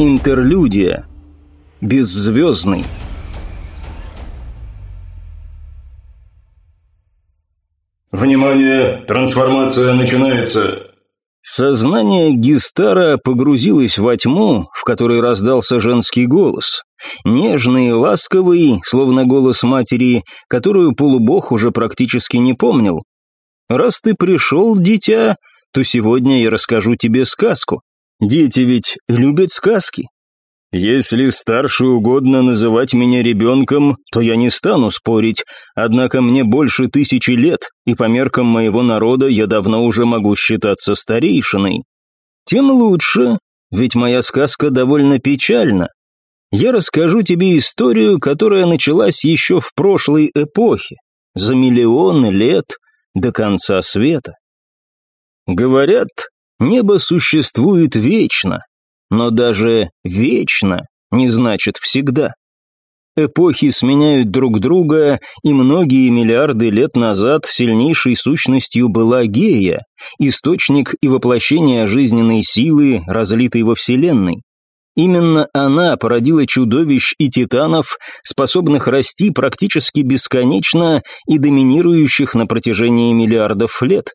Интерлюдия. Беззвездный. «Внимание! Трансформация начинается!» Сознание Гистара погрузилось во тьму, в которой раздался женский голос. Нежный ласковый, словно голос матери, которую полубог уже практически не помнил. «Раз ты пришел, дитя, то сегодня я расскажу тебе сказку. Дети ведь любят сказки. Если старше угодно называть меня ребенком, то я не стану спорить, однако мне больше тысячи лет, и по меркам моего народа я давно уже могу считаться старейшиной. Тем лучше, ведь моя сказка довольно печальна. Я расскажу тебе историю, которая началась еще в прошлой эпохе, за миллионы лет до конца света. Говорят, небо существует вечно, но даже «вечно» не значит «всегда». Эпохи сменяют друг друга, и многие миллиарды лет назад сильнейшей сущностью была Гея, источник и воплощение жизненной силы, разлитой во Вселенной. Именно она породила чудовищ и титанов, способных расти практически бесконечно и доминирующих на протяжении миллиардов лет.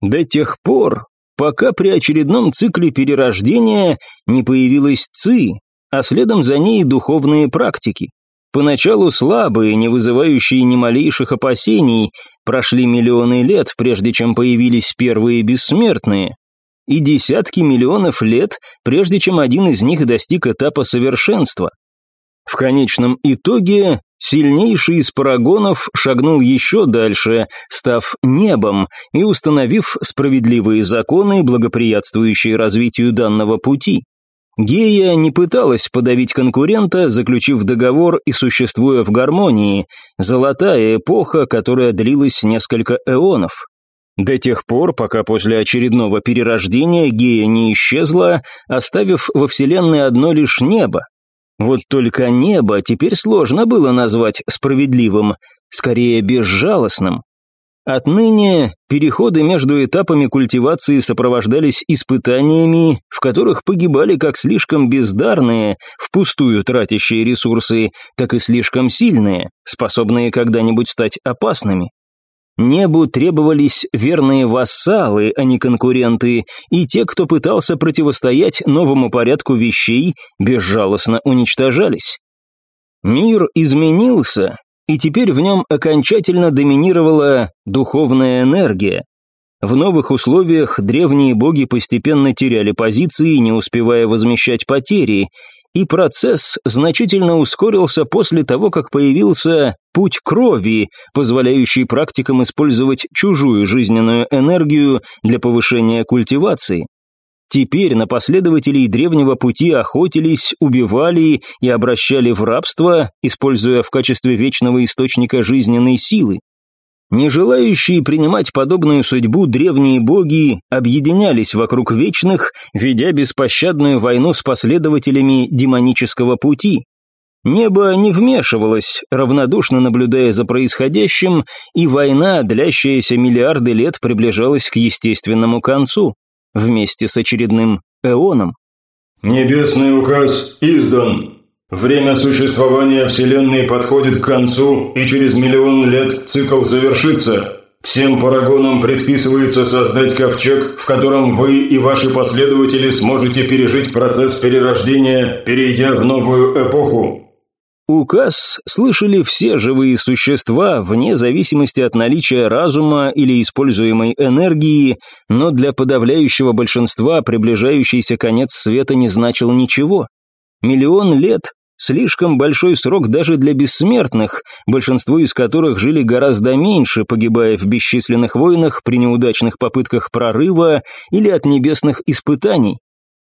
До тех пор, пока при очередном цикле перерождения не появилась ЦИ, а следом за ней духовные практики. Поначалу слабые, не вызывающие ни малейших опасений, прошли миллионы лет, прежде чем появились первые бессмертные, и десятки миллионов лет, прежде чем один из них достиг этапа совершенства. В конечном итоге Сильнейший из парагонов шагнул еще дальше, став небом и установив справедливые законы, благоприятствующие развитию данного пути. Гея не пыталась подавить конкурента, заключив договор и существуя в гармонии. Золотая эпоха, которая длилась несколько эонов. До тех пор, пока после очередного перерождения Гея не исчезла, оставив во Вселенной одно лишь небо, вот только небо теперь сложно было назвать справедливым, скорее безжалостным. Отныне переходы между этапами культивации сопровождались испытаниями, в которых погибали как слишком бездарные, впустую тратящие ресурсы, так и слишком сильные, способные когда-нибудь стать опасными. Небу требовались верные вассалы, а не конкуренты, и те, кто пытался противостоять новому порядку вещей, безжалостно уничтожались. Мир изменился, и теперь в нем окончательно доминировала духовная энергия. В новых условиях древние боги постепенно теряли позиции, не успевая возмещать потери, и процесс значительно ускорился после того, как появился путь крови, позволяющий практикам использовать чужую жизненную энергию для повышения культивации. Теперь на последователей древнего пути охотились, убивали и обращали в рабство, используя в качестве вечного источника жизненной силы. Не желающие принимать подобную судьбу древние боги объединялись вокруг вечных, ведя беспощадную войну с последователями демонического пути. Небо не вмешивалось, равнодушно наблюдая за происходящим, и война, длящаяся миллиарды лет, приближалась к естественному концу, вместе с очередным эоном. «Небесный указ издан», Время существования Вселенной подходит к концу, и через миллион лет цикл завершится. Всем парагонам предписывается создать ковчег, в котором вы и ваши последователи сможете пережить процесс перерождения, перейдя в новую эпоху. Указ слышали все живые существа, вне зависимости от наличия разума или используемой энергии, но для подавляющего большинства приближающийся конец света не значил ничего. Миллион лет Слишком большой срок даже для бессмертных, большинство из которых жили гораздо меньше, погибая в бесчисленных войнах при неудачных попытках прорыва или от небесных испытаний.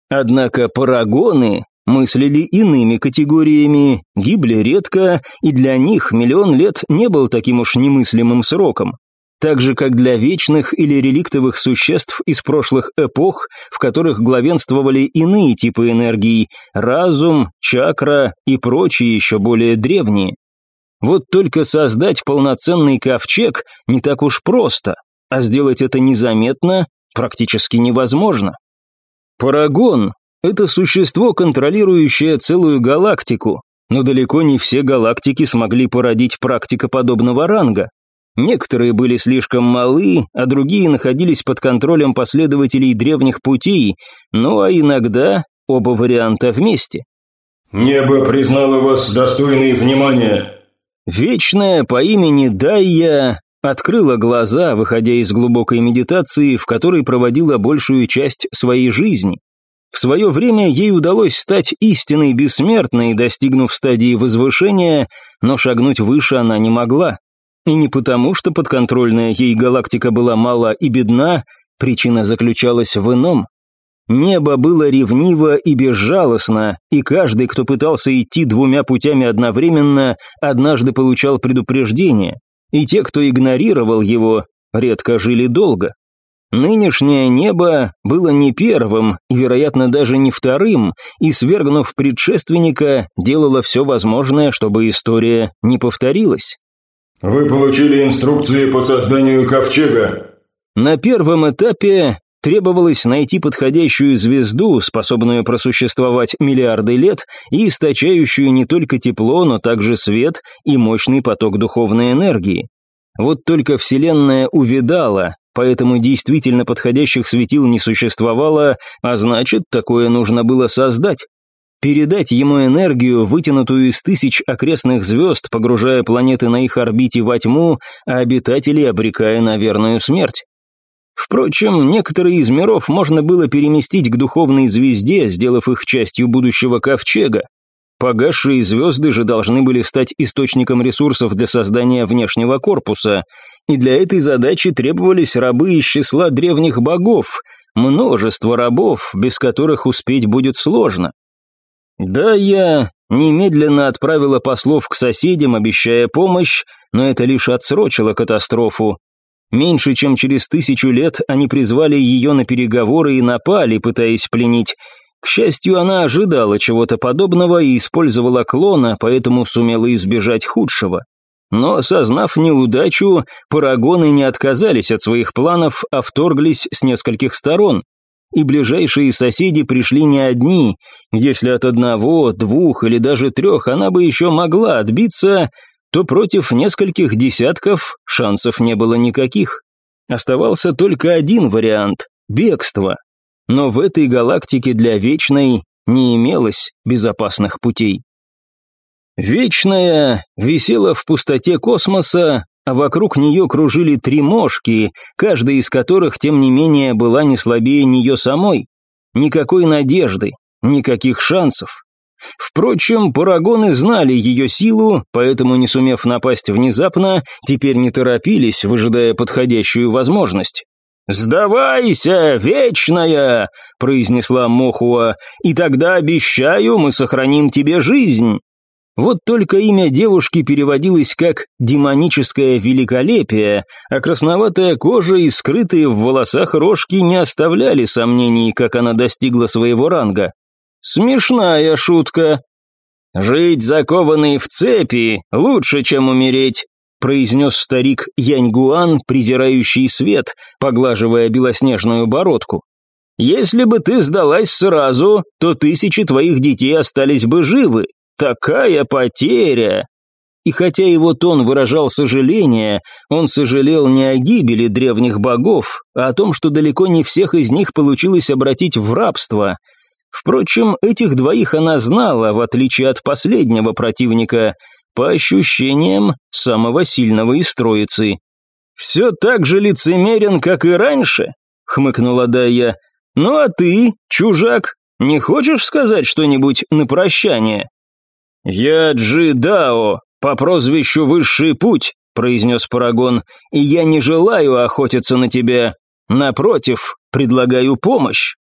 Однако парагоны мыслили иными категориями, гибли редко, и для них миллион лет не был таким уж немыслимым сроком так же как для вечных или реликтовых существ из прошлых эпох, в которых главенствовали иные типы энергии – разум, чакра и прочие еще более древние. Вот только создать полноценный ковчег не так уж просто, а сделать это незаметно практически невозможно. Парагон Это существо, контролирующее целую галактику, но далеко не все галактики смогли породить практика подобного ранга. Некоторые были слишком малы, а другие находились под контролем последователей древних путей, ну а иногда оба варианта вместе. «Небо признало вас достойной внимания». Вечная по имени Дайя открыла глаза, выходя из глубокой медитации, в которой проводила большую часть своей жизни. В свое время ей удалось стать истинной бессмертной, достигнув стадии возвышения, но шагнуть выше она не могла. И не потому, что подконтрольная ей галактика была мала и бедна, причина заключалась в ином. Небо было ревниво и безжалостно, и каждый, кто пытался идти двумя путями одновременно, однажды получал предупреждение, и те, кто игнорировал его, редко жили долго. Нынешнее небо было не первым и, вероятно, даже не вторым, и, свергнув предшественника, делало все возможное, чтобы история не повторилась. «Вы получили инструкции по созданию ковчега». На первом этапе требовалось найти подходящую звезду, способную просуществовать миллиарды лет и источающую не только тепло, но также свет и мощный поток духовной энергии. Вот только Вселенная увидала, поэтому действительно подходящих светил не существовало, а значит, такое нужно было создать передать ему энергию, вытянутую из тысяч окрестных звезд, погружая планеты на их орбите во тьму, а обитателей обрекая на верную смерть. Впрочем, некоторые из миров можно было переместить к духовной звезде, сделав их частью будущего ковчега. Погасшие звезды же должны были стать источником ресурсов для создания внешнего корпуса, и для этой задачи требовались рабы из числа древних богов, множество рабов, без которых успеть будет сложно. Да, я немедленно отправила послов к соседям, обещая помощь, но это лишь отсрочило катастрофу. Меньше чем через тысячу лет они призвали ее на переговоры и напали, пытаясь пленить. К счастью, она ожидала чего-то подобного и использовала клона, поэтому сумела избежать худшего. Но, осознав неудачу, парагоны не отказались от своих планов, а вторглись с нескольких сторон и ближайшие соседи пришли не одни. Если от одного, двух или даже трех она бы еще могла отбиться, то против нескольких десятков шансов не было никаких. Оставался только один вариант – бегство. Но в этой галактике для Вечной не имелось безопасных путей. Вечная висела в пустоте космоса, а вокруг нее кружили три мошки, каждая из которых, тем не менее, была не слабее нее самой. Никакой надежды, никаких шансов. Впрочем, парагоны знали ее силу, поэтому, не сумев напасть внезапно, теперь не торопились, выжидая подходящую возможность. «Сдавайся, вечная!» – произнесла Мохуа, «и тогда, обещаю, мы сохраним тебе жизнь». Вот только имя девушки переводилось как «демоническое великолепие», а красноватая кожа и скрытые в волосах рожки не оставляли сомнений, как она достигла своего ранга. Смешная шутка. «Жить закованный в цепи лучше, чем умереть», произнес старик Яньгуан, презирающий свет, поглаживая белоснежную бородку. «Если бы ты сдалась сразу, то тысячи твоих детей остались бы живы, Такая потеря! И хотя его тон выражал сожаление, он сожалел не о гибели древних богов, а о том, что далеко не всех из них получилось обратить в рабство. Впрочем, этих двоих она знала, в отличие от последнего противника, по ощущениям самого сильного из троицы. «Все так же лицемерен, как и раньше?» — хмыкнула Дая. «Ну а ты, чужак, не хочешь сказать что-нибудь на прощание?» «Я Джи Дао, по прозвищу Высший Путь», — произнес Парагон, «и я не желаю охотиться на тебя. Напротив, предлагаю помощь».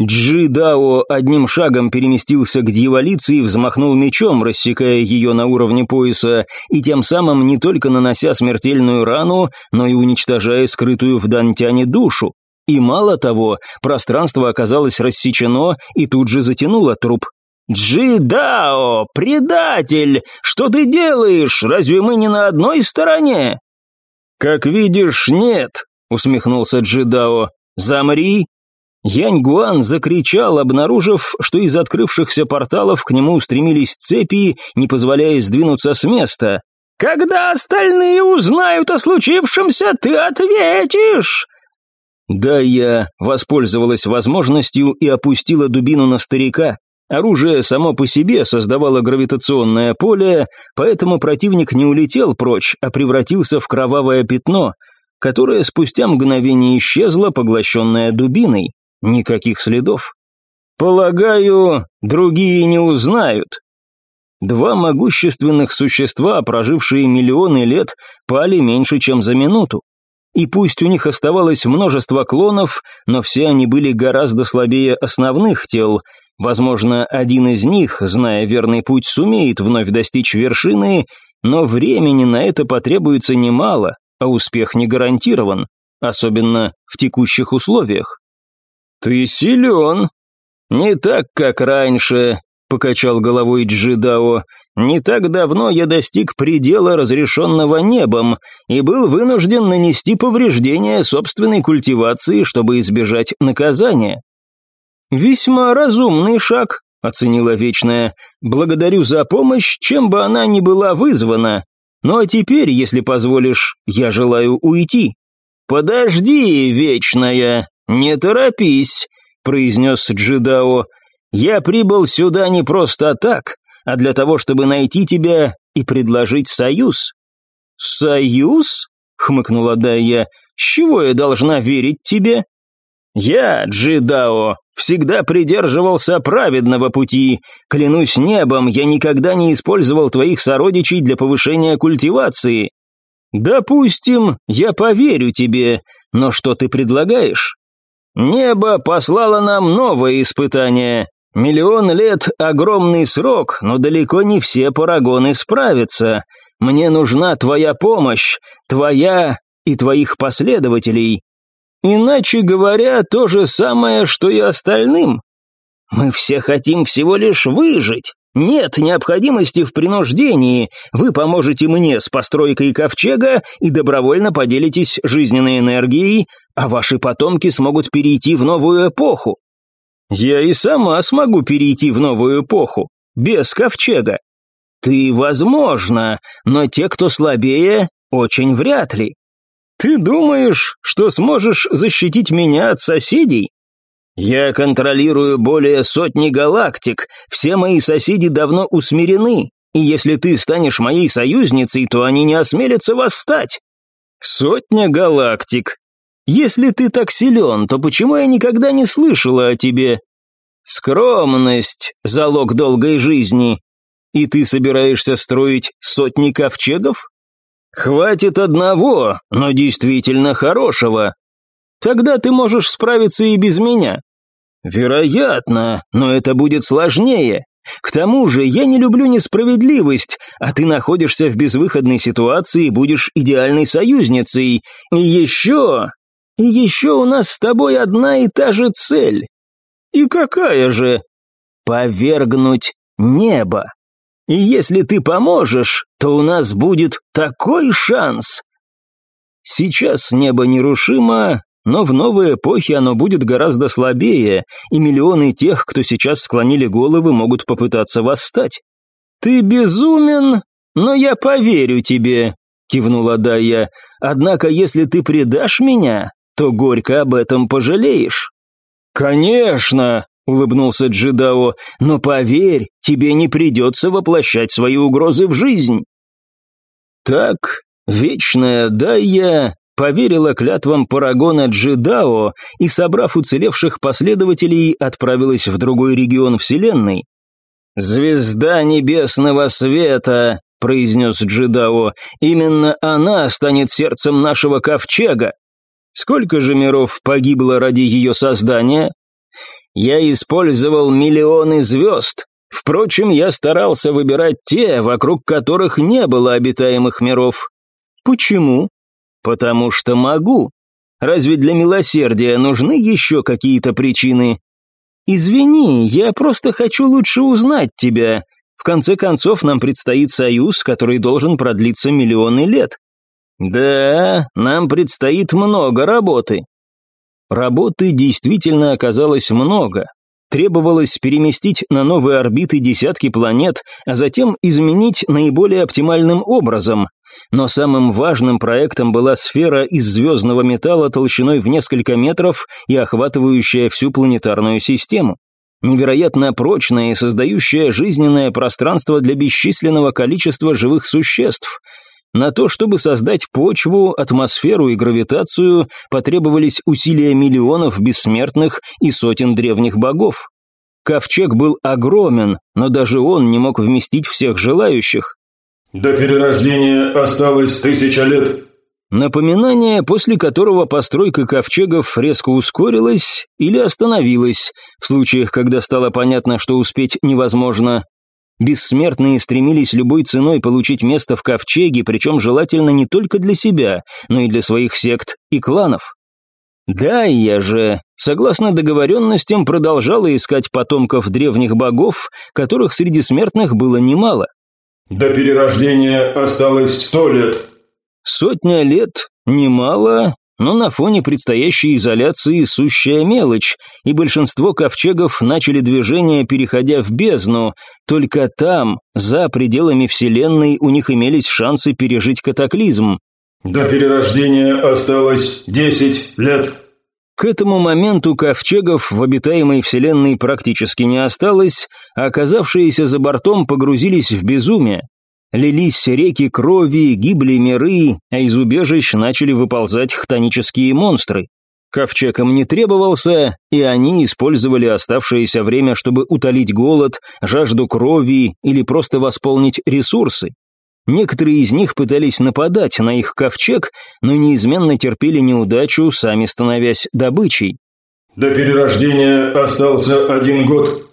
Джи Дао одним шагом переместился к дьяволице и взмахнул мечом, рассекая ее на уровне пояса, и тем самым не только нанося смертельную рану, но и уничтожая скрытую в Дантяне душу. И мало того, пространство оказалось рассечено и тут же затянуло труп. «Джидао, предатель! Что ты делаешь? Разве мы не на одной стороне?» «Как видишь, нет», — усмехнулся Джидао. «Замри!» Янь Гуан закричал, обнаружив, что из открывшихся порталов к нему устремились цепи, не позволяя сдвинуться с места. «Когда остальные узнают о случившемся, ты ответишь!» Да, я воспользовалась возможностью и опустила дубину на старика. Оружие само по себе создавало гравитационное поле, поэтому противник не улетел прочь, а превратился в кровавое пятно, которое спустя мгновение исчезло, поглощенное дубиной. Никаких следов. Полагаю, другие не узнают. Два могущественных существа, прожившие миллионы лет, пали меньше, чем за минуту. И пусть у них оставалось множество клонов, но все они были гораздо слабее основных тел. Возможно, один из них, зная верный путь, сумеет вновь достичь вершины, но времени на это потребуется немало, а успех не гарантирован, особенно в текущих условиях. «Ты силен. Не так, как раньше», — покачал головой Джидао. «Не так давно я достиг предела, разрешенного небом, и был вынужден нанести повреждения собственной культивации, чтобы избежать наказания». «Весьма разумный шаг», — оценила Вечная. «Благодарю за помощь, чем бы она ни была вызвана. Ну а теперь, если позволишь, я желаю уйти». «Подожди, Вечная», «Не торопись», — произнес Джидао. «Я прибыл сюда не просто так, а для того, чтобы найти тебя и предложить союз». «Союз?» — хмыкнула Дайя. «С чего я должна верить тебе?» «Я, Джидао, всегда придерживался праведного пути. Клянусь небом, я никогда не использовал твоих сородичей для повышения культивации. Допустим, я поверю тебе, но что ты предлагаешь? Небо послало нам новое испытание. Миллион лет – огромный срок, но далеко не все парагоны справятся. Мне нужна твоя помощь, твоя и твоих последователей. Иначе говоря, то же самое, что и остальным. Мы все хотим всего лишь выжить. Нет необходимости в принуждении. Вы поможете мне с постройкой ковчега и добровольно поделитесь жизненной энергией, а ваши потомки смогут перейти в новую эпоху. Я и сама смогу перейти в новую эпоху, без ковчега. Ты, возможно, но те, кто слабее, очень вряд ли. Ты думаешь, что сможешь защитить меня от соседей? «Я контролирую более сотни галактик, все мои соседи давно усмирены, и если ты станешь моей союзницей, то они не осмелятся восстать». «Сотня галактик. Если ты так силен, то почему я никогда не слышала о тебе?» «Скромность – залог долгой жизни. И ты собираешься строить сотни ковчегов?» «Хватит одного, но действительно хорошего. Тогда ты можешь справиться и без меня. «Вероятно, но это будет сложнее. К тому же я не люблю несправедливость, а ты находишься в безвыходной ситуации и будешь идеальной союзницей. И еще... И еще у нас с тобой одна и та же цель. И какая же? Повергнуть небо. И если ты поможешь, то у нас будет такой шанс. Сейчас небо нерушимо, но в новой эпохе оно будет гораздо слабее, и миллионы тех, кто сейчас склонили головы, могут попытаться восстать. «Ты безумен, но я поверю тебе», — кивнула Дая. «Однако, если ты предашь меня, то горько об этом пожалеешь». «Конечно», — улыбнулся Джидао, «но поверь, тебе не придется воплощать свои угрозы в жизнь». Так, вечная Дая поверила клятвам Парагона Джидао и, собрав уцелевших последователей, отправилась в другой регион Вселенной. «Звезда небесного света», — произнес Джидао, — «именно она станет сердцем нашего ковчега. Сколько же миров погибло ради ее создания? Я использовал миллионы звезд. Впрочем, я старался выбирать те, вокруг которых не было обитаемых миров. Почему? «Потому что могу. Разве для милосердия нужны еще какие-то причины?» «Извини, я просто хочу лучше узнать тебя. В конце концов, нам предстоит союз, который должен продлиться миллионы лет». «Да, нам предстоит много работы. Работы действительно оказалось много. Требовалось переместить на новые орбиты десятки планет, а затем изменить наиболее оптимальным образом. Но самым важным проектом была сфера из звездного металла толщиной в несколько метров и охватывающая всю планетарную систему. Невероятно прочная и создающая жизненное пространство для бесчисленного количества живых существ – на то, чтобы создать почву, атмосферу и гравитацию, потребовались усилия миллионов бессмертных и сотен древних богов. Ковчег был огромен, но даже он не мог вместить всех желающих. «До перерождения осталось тысяча лет», Напоминание, после которого постройка ковчегов резко ускорилась или остановилась, в случаях, когда стало понятно, что успеть невозможно, Бессмертные стремились любой ценой получить место в ковчеге, причем желательно не только для себя, но и для своих сект и кланов. Да, я же, согласно договоренностям, продолжала искать потомков древних богов, которых среди смертных было немало. «До перерождения осталось сто лет». Сотня лет – немало, но на фоне предстоящей изоляции сущая мелочь, и большинство ковчегов начали движение, переходя в бездну. Только там, за пределами Вселенной, у них имелись шансы пережить катаклизм. «До перерождения осталось десять лет», к этому моменту ковчегов в обитаемой вселенной практически не осталось, а оказавшиеся за бортом погрузились в безумие. Лились реки крови, гибли миры, а из убежищ начали выползать хтонические монстры. Ковчег им не требовался, и они использовали оставшееся время, чтобы утолить голод, жажду крови или просто восполнить ресурсы. Некоторые из них пытались нападать на их ковчег, но неизменно терпели неудачу, сами становясь добычей. «До перерождения остался один год»,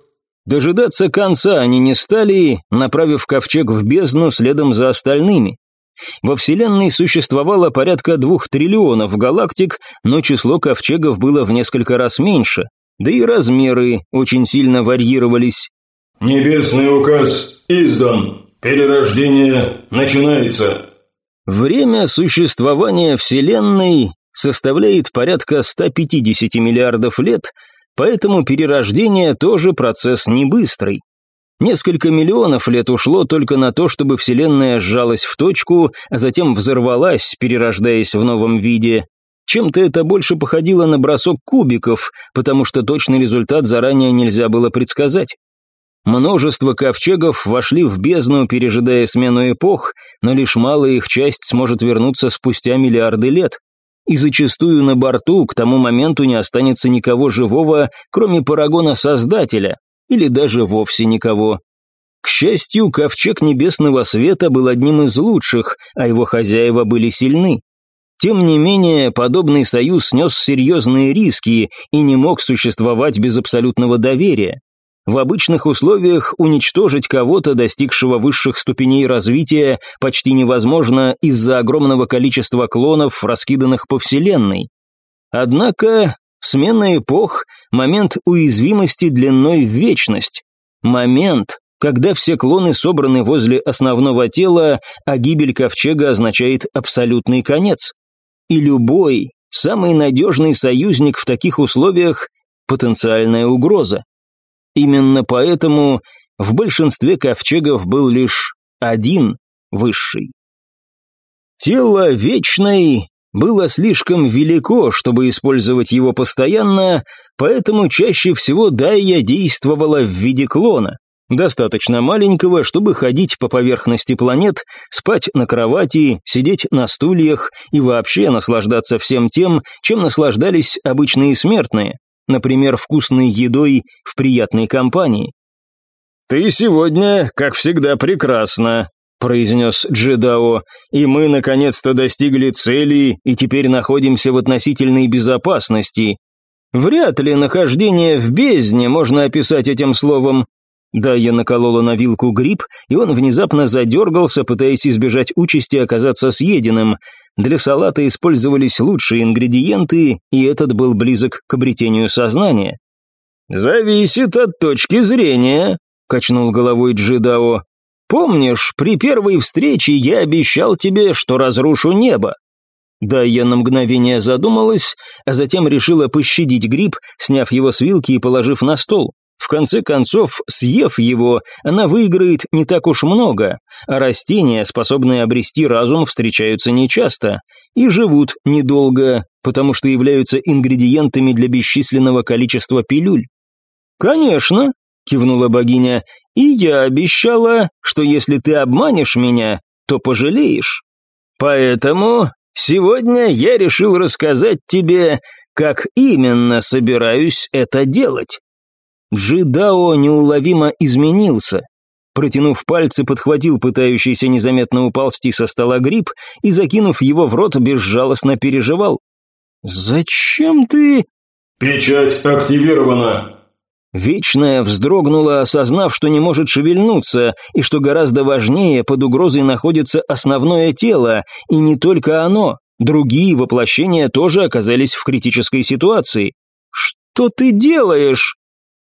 Дожидаться конца они не стали, направив ковчег в бездну следом за остальными. Во Вселенной существовало порядка двух триллионов галактик, но число ковчегов было в несколько раз меньше, да и размеры очень сильно варьировались. «Небесный указ издан. Перерождение начинается». Время существования Вселенной составляет порядка 150 миллиардов лет – Поэтому перерождение тоже процесс не быстрый. Несколько миллионов лет ушло только на то, чтобы Вселенная сжалась в точку, а затем взорвалась, перерождаясь в новом виде. Чем-то это больше походило на бросок кубиков, потому что точный результат заранее нельзя было предсказать. Множество ковчегов вошли в бездну, пережидая смену эпох, но лишь малая их часть сможет вернуться спустя миллиарды лет и зачастую на борту к тому моменту не останется никого живого, кроме парагона-создателя, или даже вовсе никого. К счастью, ковчег небесного света был одним из лучших, а его хозяева были сильны. Тем не менее, подобный союз снес серьезные риски и не мог существовать без абсолютного доверия. В обычных условиях уничтожить кого-то, достигшего высших ступеней развития, почти невозможно из-за огромного количества клонов, раскиданных по Вселенной. Однако смена эпох – момент уязвимости длиной в вечность. Момент, когда все клоны собраны возле основного тела, а гибель ковчега означает абсолютный конец. И любой, самый надежный союзник в таких условиях – потенциальная угроза. Именно поэтому в большинстве ковчегов был лишь один высший. Тело вечной было слишком велико, чтобы использовать его постоянно, поэтому чаще всего Дайя действовала в виде клона. Достаточно маленького, чтобы ходить по поверхности планет, спать на кровати, сидеть на стульях и вообще наслаждаться всем тем, чем наслаждались обычные смертные например, вкусной едой в приятной компании. «Ты сегодня, как всегда, прекрасна», – произнес Джедао, «и мы наконец-то достигли цели и теперь находимся в относительной безопасности. Вряд ли нахождение в бездне можно описать этим словом». Да, я наколола на вилку гриб, и он внезапно задергался, пытаясь избежать участи оказаться съеденным – для салата использовались лучшие ингредиенты, и этот был близок к обретению сознания. «Зависит от точки зрения», — качнул головой Джидао. «Помнишь, при первой встрече я обещал тебе, что разрушу небо? Да, я на мгновение задумалась, а затем решила пощадить гриб, сняв его с вилки и положив на стол. В конце концов, съев его, она выиграет не так уж много, а растения, способные обрести разум, встречаются нечасто и живут недолго, потому что являются ингредиентами для бесчисленного количества пилюль. «Конечно», — кивнула богиня, — «и я обещала, что если ты обманешь меня, то пожалеешь. Поэтому сегодня я решил рассказать тебе, как именно собираюсь это делать». Джидао неуловимо изменился. Протянув пальцы, подхватил пытающийся незаметно уползти со стола гриб и, закинув его в рот, безжалостно переживал. «Зачем ты...» «Печать активирована!» Вечная вздрогнула, осознав, что не может шевельнуться, и что гораздо важнее, под угрозой находится основное тело, и не только оно. Другие воплощения тоже оказались в критической ситуации. «Что ты делаешь?»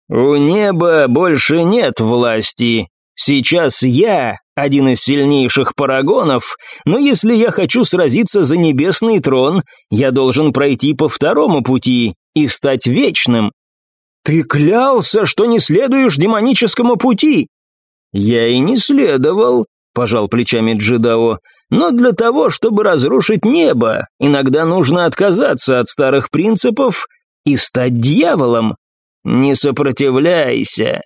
«У неба больше нет власти. Сейчас я один из сильнейших парагонов, но если я хочу сразиться за небесный трон, я должен пройти по второму пути и стать вечным». «Ты клялся, что не следуешь демоническому пути!» «Я и не следовал», — пожал плечами Джидао, «но для того, чтобы разрушить небо, иногда нужно отказаться от старых принципов и стать дьяволом. «Не сопротивляйся!»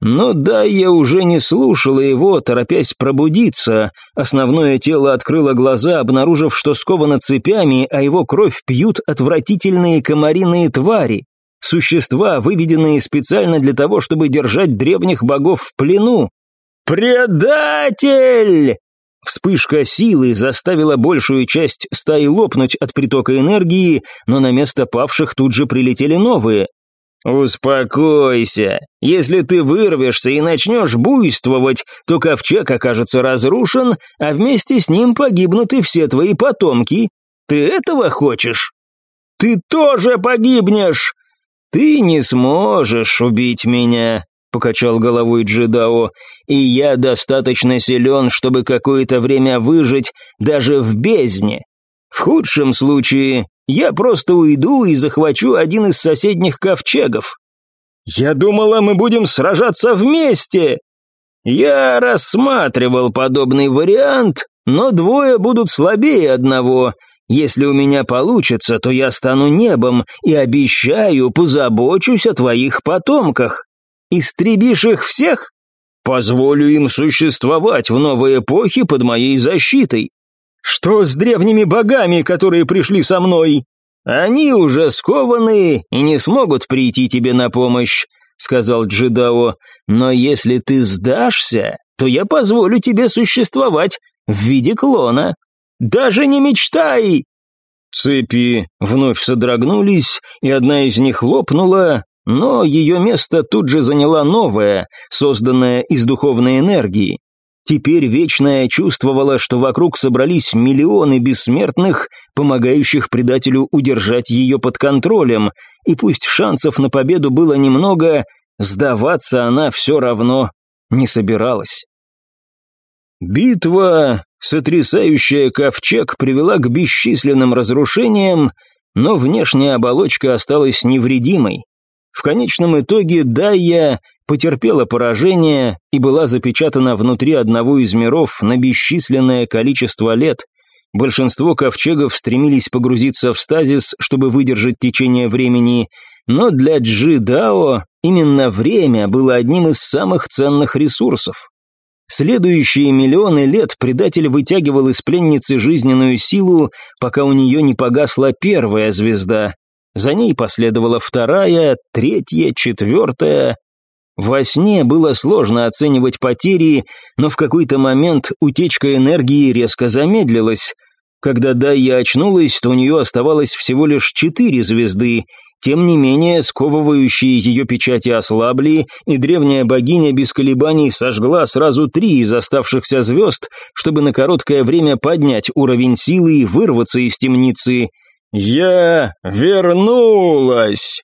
Но да, я уже не слушала его, торопясь пробудиться. Основное тело открыло глаза, обнаружив, что сковано цепями, а его кровь пьют отвратительные комариные твари. Существа, выведенные специально для того, чтобы держать древних богов в плену. «Предатель!» Вспышка силы заставила большую часть стаи лопнуть от притока энергии, но на место павших тут же прилетели новые. «Успокойся. Если ты вырвешься и начнешь буйствовать, то ковчег окажется разрушен, а вместе с ним погибнут и все твои потомки. Ты этого хочешь? Ты тоже погибнешь! Ты не сможешь убить меня!» — покачал головой Джидао, «и я достаточно силен, чтобы какое-то время выжить даже в бездне. В худшем случае я просто уйду и захвачу один из соседних ковчегов. Я думала, мы будем сражаться вместе. Я рассматривал подобный вариант, но двое будут слабее одного. Если у меня получится, то я стану небом и обещаю, позабочусь о твоих потомках. Истребишь их всех? Позволю им существовать в новой эпохе под моей защитой. «Что с древними богами, которые пришли со мной?» «Они уже скованы и не смогут прийти тебе на помощь», — сказал Джидао. «Но если ты сдашься, то я позволю тебе существовать в виде клона. Даже не мечтай!» Цепи вновь содрогнулись, и одна из них лопнула, но ее место тут же заняла новая, созданная из духовной энергии. Теперь Вечная чувствовала, что вокруг собрались миллионы бессмертных, помогающих предателю удержать ее под контролем, и пусть шансов на победу было немного, сдаваться она все равно не собиралась. Битва, сотрясающая ковчег, привела к бесчисленным разрушениям, но внешняя оболочка осталась невредимой. В конечном итоге Дайя потерпела поражение и была запечатана внутри одного из миров на бесчисленное количество лет. Большинство ковчегов стремились погрузиться в стазис, чтобы выдержать течение времени, но для Джи Дао именно время было одним из самых ценных ресурсов. Следующие миллионы лет предатель вытягивал из пленницы жизненную силу, пока у нее не погасла первая звезда. За ней последовала вторая, третья, четвертая, во сне было сложно оценивать потери, но в какой-то момент утечка энергии резко замедлилась. Когда Дайя очнулась, то у нее оставалось всего лишь четыре звезды, тем не менее, сковывающие ее печати ослабли, и древняя богиня без колебаний сожгла сразу три из оставшихся звезд, чтобы на короткое время поднять уровень силы и вырваться из темницы. «Я вернулась!»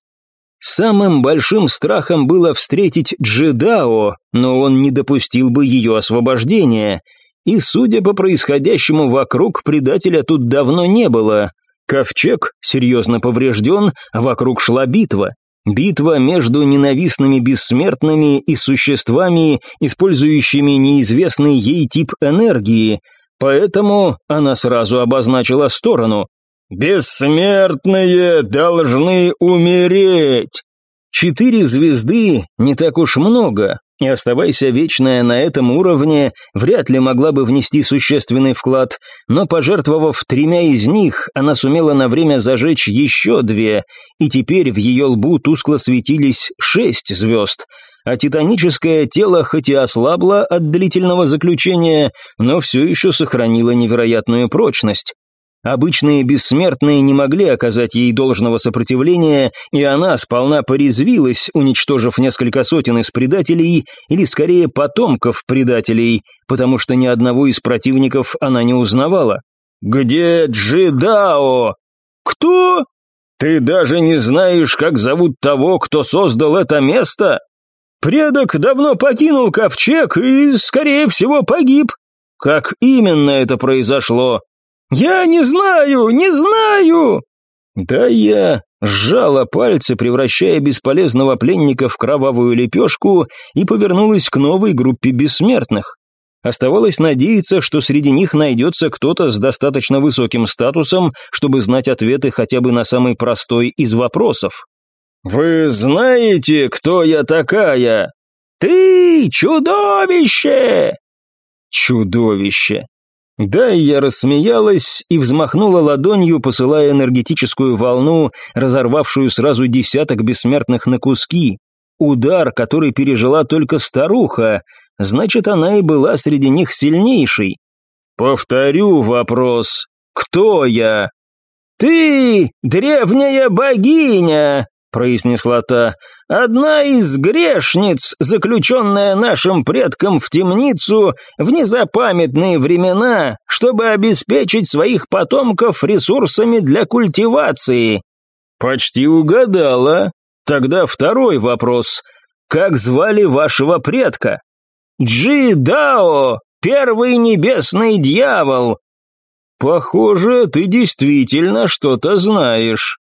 Самым большим страхом было встретить Джедао, но он не допустил бы ее освобождения. И, судя по происходящему вокруг, предателя тут давно не было. Ковчег серьезно поврежден, а вокруг шла битва. Битва между ненавистными бессмертными и существами, использующими неизвестный ей тип энергии, поэтому она сразу обозначила сторону. «Бессмертные должны умереть!» Четыре звезды не так уж много, и оставайся вечная на этом уровне, вряд ли могла бы внести существенный вклад, но пожертвовав тремя из них, она сумела на время зажечь еще две, и теперь в ее лбу тускло светились шесть звезд, а титаническое тело хоть и ослабло от длительного заключения, но все еще сохранило невероятную прочность. Обычные бессмертные не могли оказать ей должного сопротивления, и она сполна порезвилась, уничтожив несколько сотен из предателей, или скорее потомков предателей, потому что ни одного из противников она не узнавала. «Где Джидао?» «Кто?» «Ты даже не знаешь, как зовут того, кто создал это место?» «Предок давно покинул ковчег и, скорее всего, погиб». «Как именно это произошло?» «Я не знаю, не знаю!» Да я сжала пальцы, превращая бесполезного пленника в кровавую лепешку и повернулась к новой группе бессмертных. Оставалось надеяться, что среди них найдется кто-то с достаточно высоким статусом, чтобы знать ответы хотя бы на самый простой из вопросов. «Вы знаете, кто я такая?» «Ты чудовище!» «Чудовище!» Да, я рассмеялась и взмахнула ладонью, посылая энергетическую волну, разорвавшую сразу десяток бессмертных на куски. Удар, который пережила только старуха, значит, она и была среди них сильнейшей. Повторю вопрос. Кто я? Ты, древняя богиня, произнесла та. «Одна из грешниц, заключенная нашим предком в темницу в незапамятные времена, чтобы обеспечить своих потомков ресурсами для культивации». «Почти угадала. Тогда второй вопрос. Как звали вашего предка?» «Джи Дао, первый небесный дьявол». «Похоже, ты действительно что-то знаешь».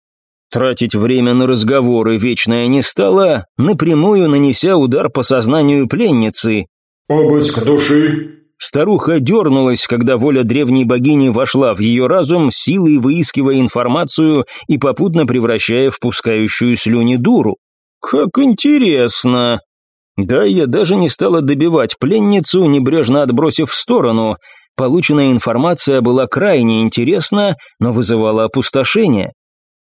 Тратить время на разговоры Вечная не стала, напрямую нанеся удар по сознанию пленницы. «Обыск души!» Старуха дернулась, когда воля древней богини вошла в ее разум, силой выискивая информацию и попутно превращая в пускающую слюни дуру. «Как интересно!» Да, я даже не стала добивать пленницу, небрежно отбросив в сторону. Полученная информация была крайне интересна, но вызывала опустошение.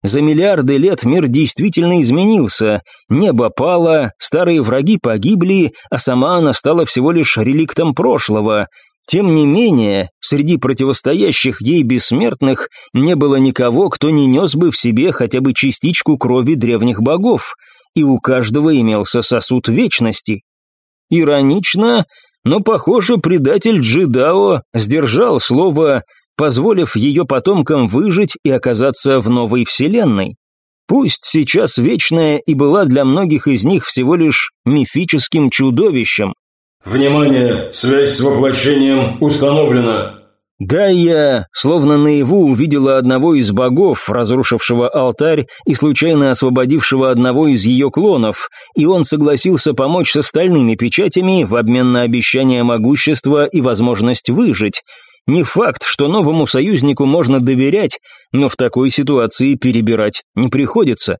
За миллиарды лет мир действительно изменился, небо пало, старые враги погибли, а сама она стала всего лишь реликтом прошлого. Тем не менее, среди противостоящих ей бессмертных не было никого, кто не нес бы в себе хотя бы частичку крови древних богов, и у каждого имелся сосуд вечности. Иронично, но, похоже, предатель Джидао сдержал слово позволив ее потомкам выжить и оказаться в новой вселенной. Пусть сейчас Вечная и была для многих из них всего лишь мифическим чудовищем. «Внимание! Связь с воплощением установлена!» Да, я, словно наяву, увидела одного из богов, разрушившего алтарь и случайно освободившего одного из ее клонов, и он согласился помочь с остальными печатями в обмен на обещание могущества и возможность выжить, не факт, что новому союзнику можно доверять, но в такой ситуации перебирать не приходится.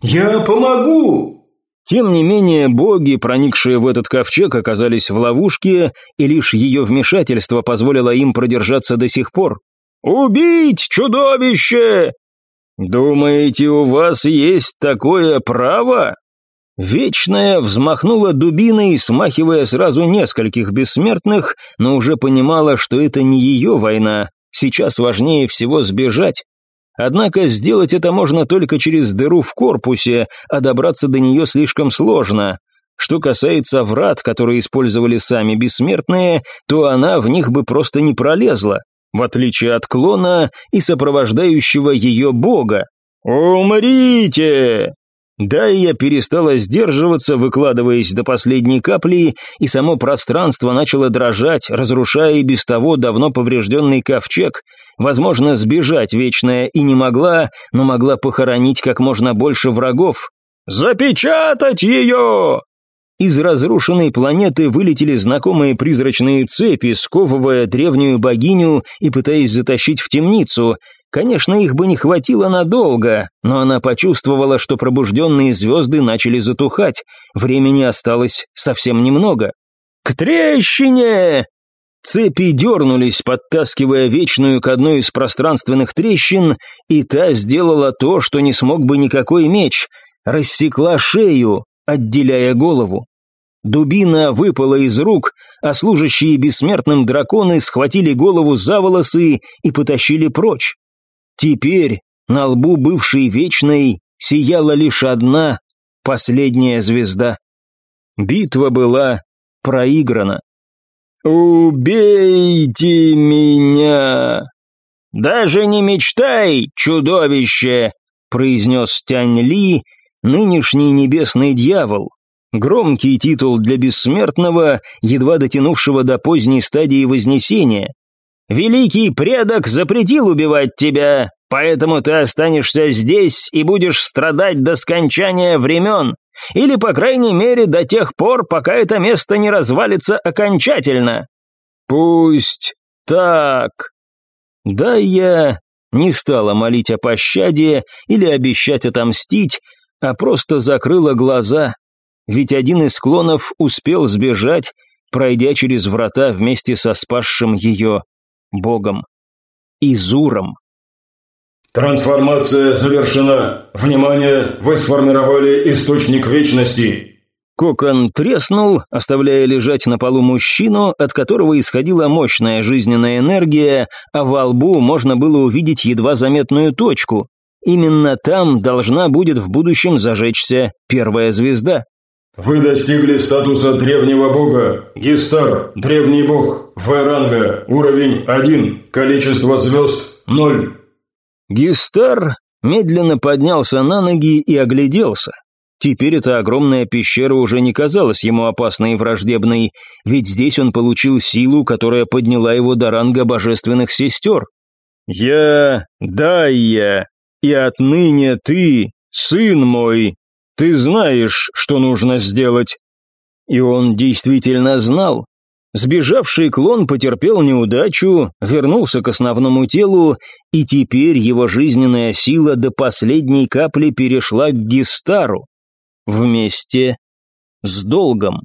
«Я помогу!» Тем не менее, боги, проникшие в этот ковчег, оказались в ловушке, и лишь ее вмешательство позволило им продержаться до сих пор. «Убить чудовище!» «Думаете, у вас есть такое право?» Вечная взмахнула дубиной, смахивая сразу нескольких бессмертных, но уже понимала, что это не ее война, сейчас важнее всего сбежать. Однако сделать это можно только через дыру в корпусе, а добраться до нее слишком сложно. Что касается врат, которые использовали сами бессмертные, то она в них бы просто не пролезла, в отличие от клона и сопровождающего ее бога. «Умрите!» Да, и я перестала сдерживаться, выкладываясь до последней капли, и само пространство начало дрожать, разрушая и без того давно поврежденный ковчег. Возможно, сбежать Вечная и не могла, но могла похоронить как можно больше врагов. «Запечатать ее!» Из разрушенной планеты вылетели знакомые призрачные цепи, сковывая древнюю богиню и пытаясь затащить в темницу – Конечно, их бы не хватило надолго, но она почувствовала, что пробужденные звезды начали затухать, времени осталось совсем немного. «К трещине!» Цепи дернулись, подтаскивая вечную к одной из пространственных трещин, и та сделала то, что не смог бы никакой меч, рассекла шею, отделяя голову. Дубина выпала из рук, а служащие бессмертным драконы схватили голову за волосы и потащили прочь. Теперь на лбу бывшей вечной сияла лишь одна, последняя звезда. Битва была проиграна. «Убейте меня!» «Даже не мечтай, чудовище!» произнес Тянь Ли, нынешний небесный дьявол. Громкий титул для бессмертного, едва дотянувшего до поздней стадии Вознесения. Великий предок запретил убивать тебя, поэтому ты останешься здесь и будешь страдать до скончания времен, или, по крайней мере, до тех пор, пока это место не развалится окончательно. Пусть так. Да, я не стала молить о пощаде или обещать отомстить, а просто закрыла глаза, ведь один из клонов успел сбежать, пройдя через врата вместе со спасшим ее Богом. Изуром. Трансформация завершена. Внимание, вы сформировали источник вечности. Кокон треснул, оставляя лежать на полу мужчину, от которого исходила мощная жизненная энергия, а во лбу можно было увидеть едва заметную точку. Именно там должна будет в будущем зажечься первая звезда. Вы достигли статуса древнего бога. Гистар, древний бог. В уровень 1. Количество звезд 0. Гистар медленно поднялся на ноги и огляделся. Теперь эта огромная пещера уже не казалась ему опасной и враждебной, ведь здесь он получил силу, которая подняла его до ранга божественных сестер. «Я, да я, и отныне ты, сын мой, ты знаешь, что нужно сделать». И он действительно знал. Сбежавший клон потерпел неудачу, вернулся к основному телу, и теперь его жизненная сила до последней капли перешла к Гистару. Вместе с долгом.